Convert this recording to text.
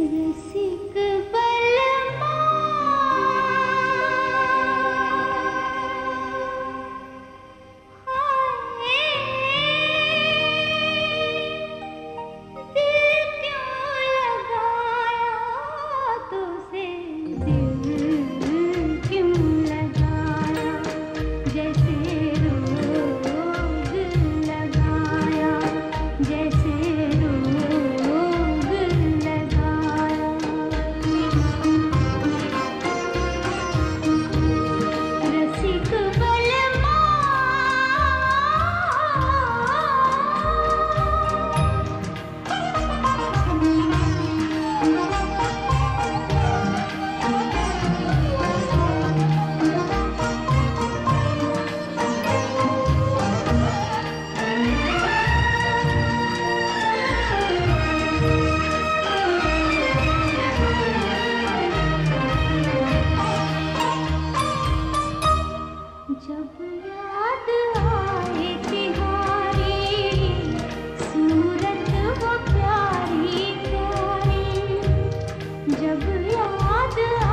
रसिक बा जब याद आ